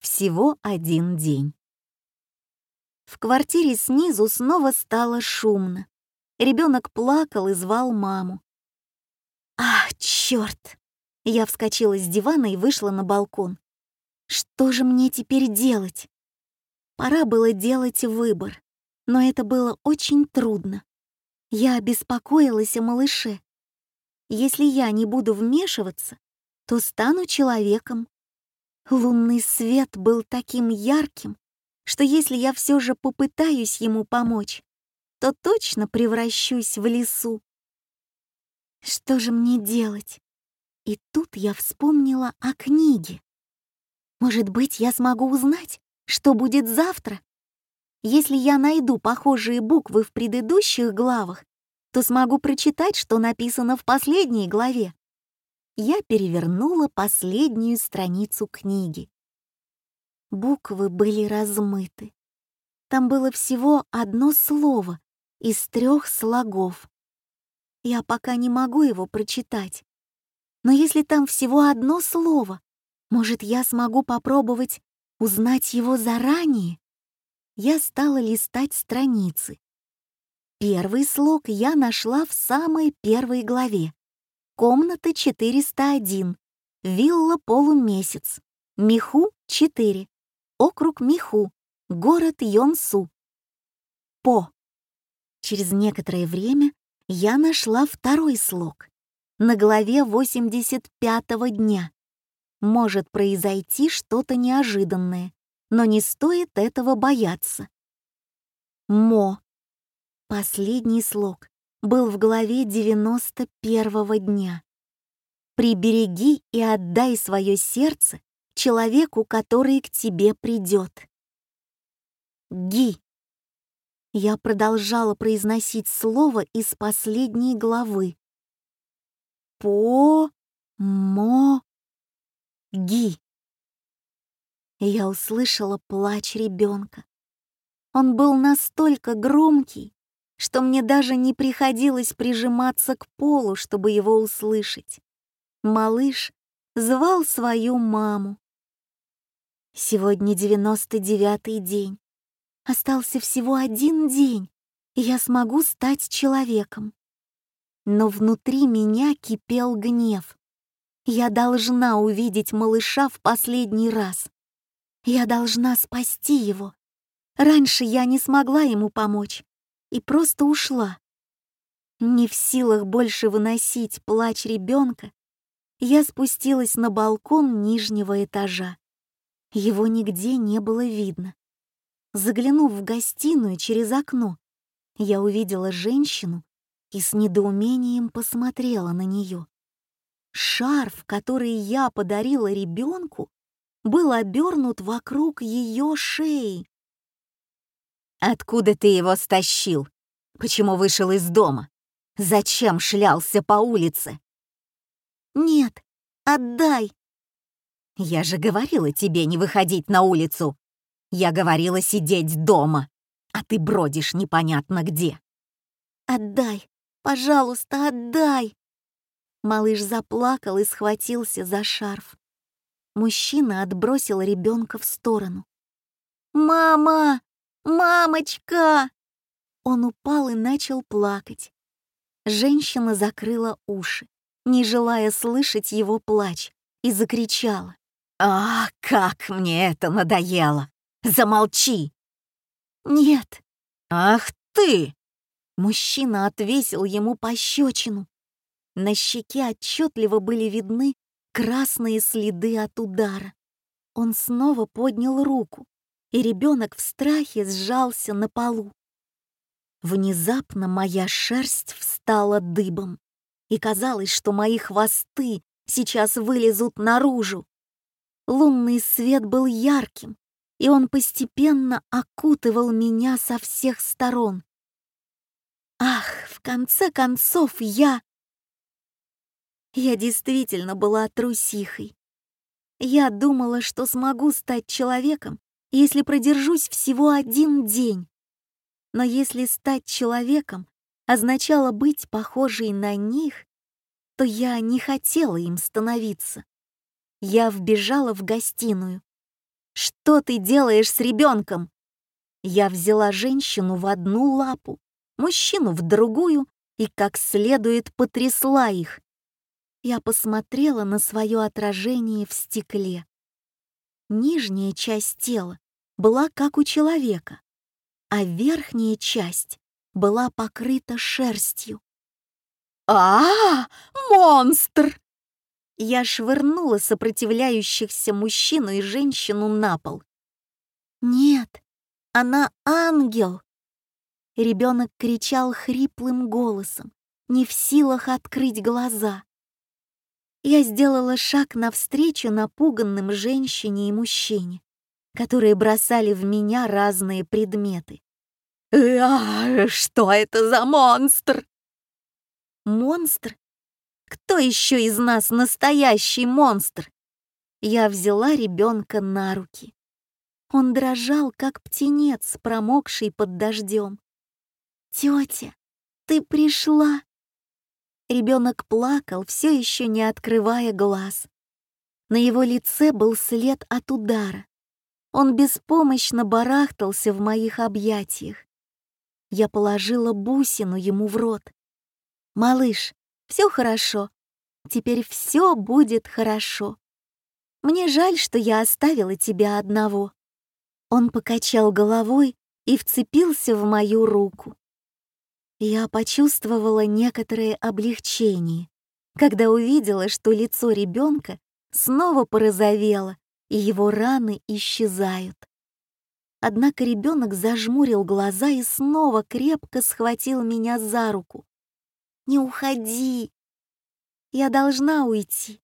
Всего один день. В квартире снизу снова стало шумно. Ребенок плакал и звал маму. «Ах, черт!» Я вскочила с дивана и вышла на балкон. Что же мне теперь делать? Пора было делать выбор, но это было очень трудно. Я обеспокоилась о малыше. Если я не буду вмешиваться, то стану человеком. Лунный свет был таким ярким, что если я все же попытаюсь ему помочь, то точно превращусь в лесу. Что же мне делать? И тут я вспомнила о книге. Может быть, я смогу узнать, что будет завтра? Если я найду похожие буквы в предыдущих главах, то смогу прочитать, что написано в последней главе. Я перевернула последнюю страницу книги. Буквы были размыты. Там было всего одно слово из трех слогов. Я пока не могу его прочитать. Но если там всего одно слово, может, я смогу попробовать узнать его заранее? Я стала листать страницы. Первый слог я нашла в самой первой главе. Комната 401, вилла полумесяц, Миху 4, округ Миху, город Йонсу. По. Через некоторое время я нашла второй слог. На главе 85-го дня. Может произойти что-то неожиданное, но не стоит этого бояться. Мо. Последний слог был в главе 91 дня. «Прибереги и отдай свое сердце человеку, который к тебе придет». Ги. Я продолжала произносить слово из последней главы. По, мо, ги. Я услышала плач ребенка. Он был настолько громкий, что мне даже не приходилось прижиматься к полу, чтобы его услышать. Малыш звал свою маму. Сегодня девяносто девятый день. Остался всего один день, и я смогу стать человеком. Но внутри меня кипел гнев. Я должна увидеть малыша в последний раз. Я должна спасти его. Раньше я не смогла ему помочь, и просто ушла. Не в силах больше выносить плач ребенка, я спустилась на балкон нижнего этажа. Его нигде не было видно. Заглянув в гостиную через окно, я увидела женщину и с недоумением посмотрела на нее. Шарф, который я подарила ребенку, был обернут вокруг ее шеи. Откуда ты его стащил? Почему вышел из дома? Зачем шлялся по улице? Нет, отдай. Я же говорила тебе не выходить на улицу. Я говорила сидеть дома, а ты бродишь непонятно где. Отдай, пожалуйста, отдай. Малыш заплакал и схватился за шарф. Мужчина отбросил ребенка в сторону. «Мама!» «Мамочка!» Он упал и начал плакать. Женщина закрыла уши, не желая слышать его плач, и закричала. «Ах, как мне это надоело! Замолчи!» «Нет!» «Ах ты!» Мужчина отвесил ему пощечину. На щеке отчетливо были видны красные следы от удара. Он снова поднял руку, и ребенок в страхе сжался на полу. Внезапно моя шерсть встала дыбом, и казалось, что мои хвосты сейчас вылезут наружу. Лунный свет был ярким, и он постепенно окутывал меня со всех сторон. Ах, в конце концов, я... Я действительно была трусихой. Я думала, что смогу стать человеком, если продержусь всего один день. Но если стать человеком означало быть похожей на них, то я не хотела им становиться. Я вбежала в гостиную. Что ты делаешь с ребенком? Я взяла женщину в одну лапу, мужчину в другую и как следует потрясла их. Я посмотрела на свое отражение в стекле. Нижняя часть тела была как у человека, а верхняя часть была покрыта шерстью. а, -а, -а Монстр!» Я швырнула сопротивляющихся мужчину и женщину на пол. «Нет, она ангел!» Ребенок кричал хриплым голосом, не в силах открыть глаза. Я сделала шаг навстречу напуганным женщине и мужчине, которые бросали в меня разные предметы. «А, что это за монстр?» «Монстр? Кто еще из нас настоящий монстр?» Я взяла ребенка на руки. Он дрожал, как птенец, промокший под дождем. «Тетя, ты пришла!» Ребенок плакал, все еще не открывая глаз. На его лице был след от удара. Он беспомощно барахтался в моих объятиях. Я положила бусину ему в рот. «Малыш, все хорошо. Теперь все будет хорошо. Мне жаль, что я оставила тебя одного». Он покачал головой и вцепился в мою руку. Я почувствовала некоторое облегчение, когда увидела, что лицо ребенка снова порозовело, и его раны исчезают. Однако ребенок зажмурил глаза и снова крепко схватил меня за руку. «Не уходи! Я должна уйти.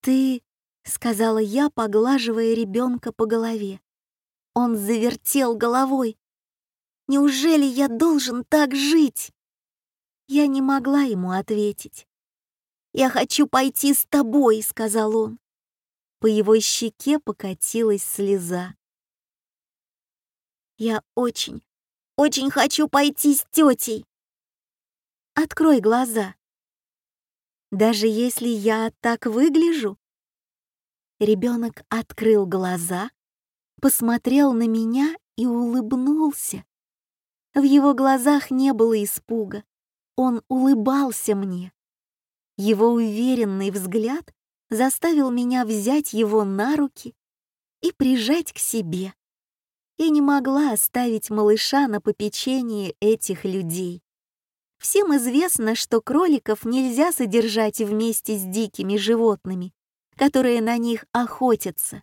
Ты...» — сказала я, поглаживая ребенка по голове. Он завертел головой. «Неужели я должен так жить?» Я не могла ему ответить. «Я хочу пойти с тобой», — сказал он. По его щеке покатилась слеза. Я очень, очень хочу пойти с тетей. Открой глаза. Даже если я так выгляжу? Ребенок открыл глаза, посмотрел на меня и улыбнулся. В его глазах не было испуга. Он улыбался мне. Его уверенный взгляд заставил меня взять его на руки и прижать к себе и не могла оставить малыша на попечении этих людей. Всем известно, что кроликов нельзя содержать вместе с дикими животными, которые на них охотятся.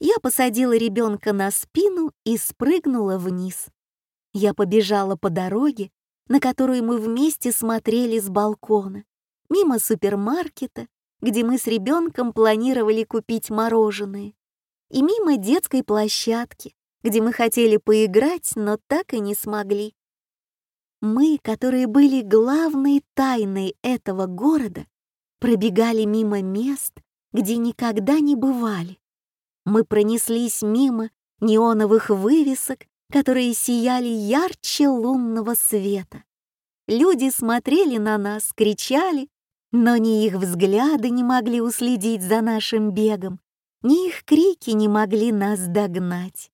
Я посадила ребенка на спину и спрыгнула вниз. Я побежала по дороге, на которую мы вместе смотрели с балкона, мимо супермаркета, где мы с ребенком планировали купить мороженое и мимо детской площадки, где мы хотели поиграть, но так и не смогли. Мы, которые были главной тайной этого города, пробегали мимо мест, где никогда не бывали. Мы пронеслись мимо неоновых вывесок, которые сияли ярче лунного света. Люди смотрели на нас, кричали, но ни их взгляды не могли уследить за нашим бегом, ни их крики не могли нас догнать.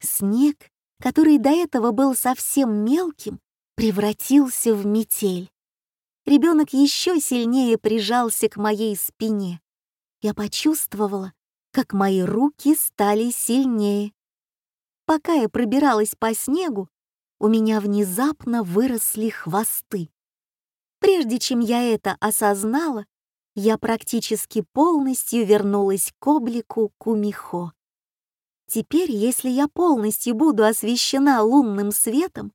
Снег, который до этого был совсем мелким, превратился в метель. Ребенок еще сильнее прижался к моей спине. Я почувствовала, как мои руки стали сильнее. Пока я пробиралась по снегу, у меня внезапно выросли хвосты. Прежде чем я это осознала, я практически полностью вернулась к облику Кумихо. Теперь, если я полностью буду освещена лунным светом,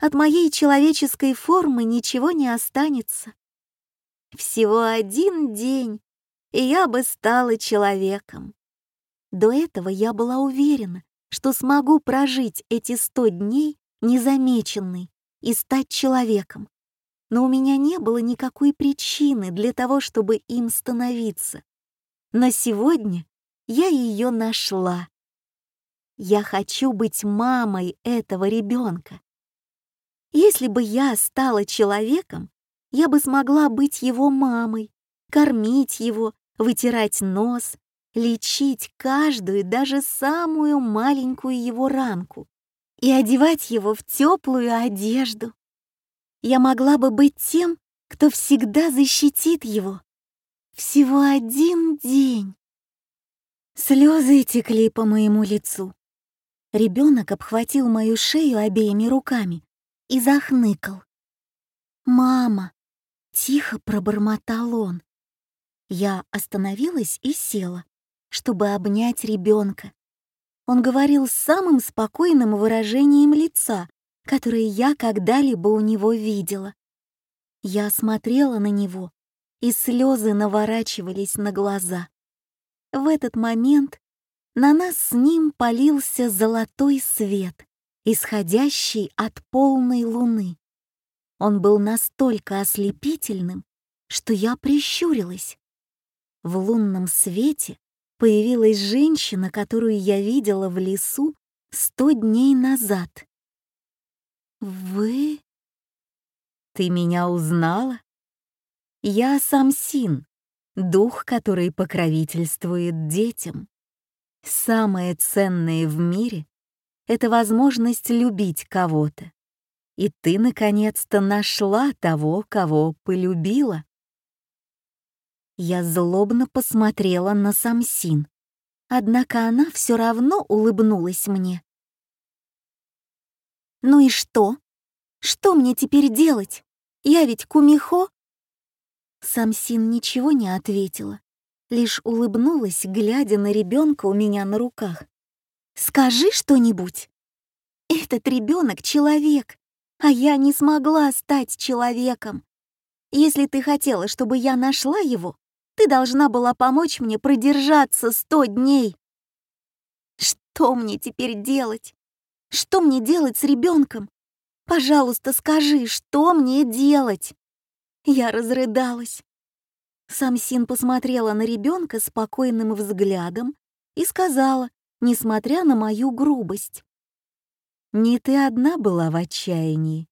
от моей человеческой формы ничего не останется. Всего один день, и я бы стала человеком. До этого я была уверена, что смогу прожить эти сто дней незамеченной и стать человеком но у меня не было никакой причины для того, чтобы им становиться. Но сегодня я ее нашла. Я хочу быть мамой этого ребенка. Если бы я стала человеком, я бы смогла быть его мамой, кормить его, вытирать нос, лечить каждую, даже самую маленькую его ранку и одевать его в теплую одежду. Я могла бы быть тем, кто всегда защитит его. Всего один день. Слезы текли по моему лицу. Ребенок обхватил мою шею обеими руками и захныкал. «Мама!» — тихо пробормотал он. Я остановилась и села, чтобы обнять ребенка. Он говорил с самым спокойным выражением лица, которое я когда-либо у него видела. Я смотрела на него, и слезы наворачивались на глаза. В этот момент на нас с ним полился золотой свет, исходящий от полной луны. Он был настолько ослепительным, что я прищурилась. В лунном свете появилась женщина, которую я видела в лесу сто дней назад. «Вы? Ты меня узнала?» «Я Самсин, дух, который покровительствует детям. Самое ценное в мире — это возможность любить кого-то. И ты, наконец-то, нашла того, кого полюбила». Я злобно посмотрела на Самсин, однако она все равно улыбнулась мне. «Ну и что? Что мне теперь делать? Я ведь кумихо?» Самсин ничего не ответила, лишь улыбнулась, глядя на ребенка у меня на руках. «Скажи что-нибудь!» «Этот ребенок человек, а я не смогла стать человеком. Если ты хотела, чтобы я нашла его, ты должна была помочь мне продержаться сто дней. Что мне теперь делать? Что мне делать с ребенком? Пожалуйста, скажи, что мне делать?» Я разрыдалась. Самсин посмотрела на ребенка спокойным взглядом и сказала, несмотря на мою грубость. «Не ты одна была в отчаянии.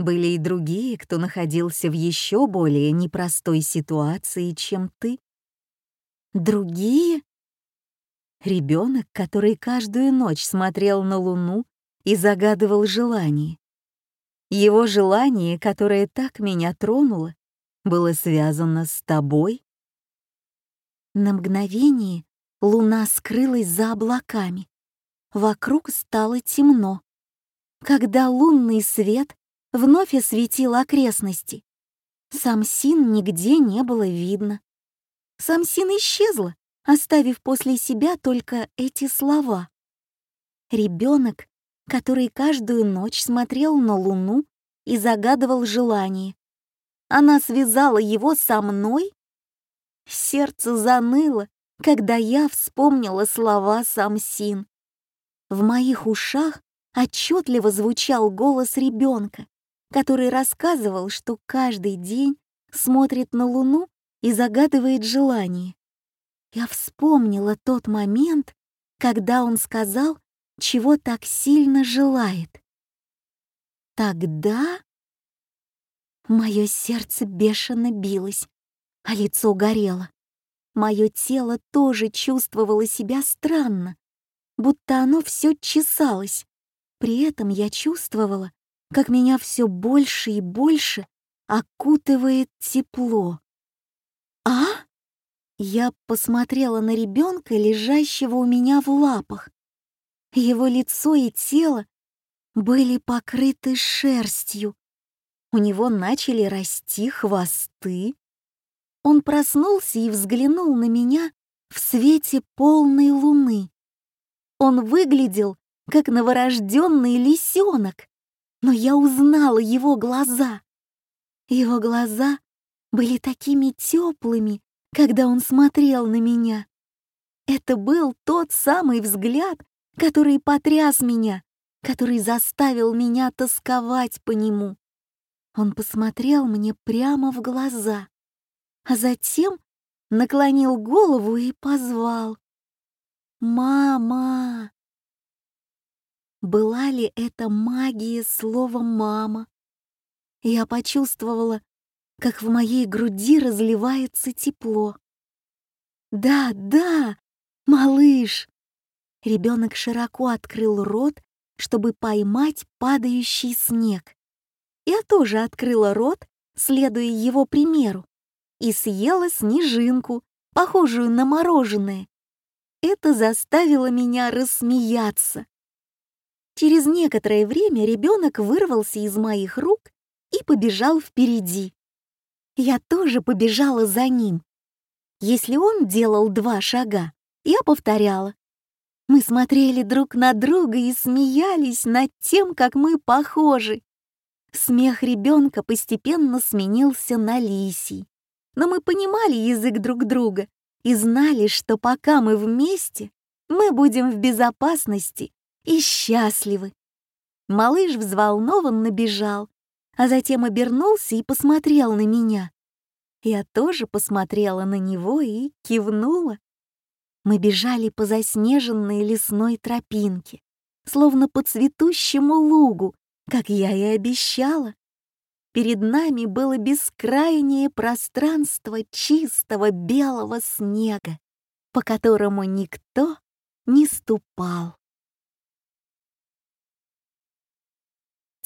Были и другие, кто находился в еще более непростой ситуации, чем ты. Другие? Ребенок, который каждую ночь смотрел на Луну и загадывал желание. Его желание, которое так меня тронуло, было связано с тобой. На мгновение луна скрылась за облаками. Вокруг стало темно. Когда лунный свет вновь осветил окрестности, Самсин нигде не было видно. Самсин исчезла, оставив после себя только эти слова. Ребенок который каждую ночь смотрел на луну и загадывал желание. Она связала его со мной? Сердце заныло, когда я вспомнила слова Самсин. В моих ушах отчетливо звучал голос ребенка, который рассказывал, что каждый день смотрит на луну и загадывает желание. Я вспомнила тот момент, когда он сказал, чего так сильно желает. Тогда мое сердце бешено билось, а лицо горело. Мое тело тоже чувствовало себя странно, будто оно все чесалось. При этом я чувствовала, как меня все больше и больше окутывает тепло. «А?» Я посмотрела на ребенка, лежащего у меня в лапах. Его лицо и тело были покрыты шерстью. У него начали расти хвосты. Он проснулся и взглянул на меня в свете полной луны. Он выглядел, как новорожденный лисенок, но я узнала его глаза. Его глаза были такими теплыми, когда он смотрел на меня. Это был тот самый взгляд, который потряс меня, который заставил меня тосковать по нему. Он посмотрел мне прямо в глаза, а затем наклонил голову и позвал. «Мама!» Была ли это магия слова «мама»? Я почувствовала, как в моей груди разливается тепло. «Да, да!» «Малыш!» Ребенок широко открыл рот, чтобы поймать падающий снег. Я тоже открыла рот, следуя его примеру, и съела снежинку, похожую на мороженое. Это заставило меня рассмеяться. Через некоторое время ребенок вырвался из моих рук и побежал впереди. Я тоже побежала за ним. Если он делал два шага, я повторяла. Мы смотрели друг на друга и смеялись над тем, как мы похожи. Смех ребенка постепенно сменился на лисий. Но мы понимали язык друг друга и знали, что пока мы вместе, мы будем в безопасности и счастливы. Малыш взволнованно бежал, а затем обернулся и посмотрел на меня. Я тоже посмотрела на него и кивнула. Мы бежали по заснеженной лесной тропинке, словно по цветущему лугу, как я и обещала. Перед нами было бескрайнее пространство чистого белого снега, по которому никто не ступал.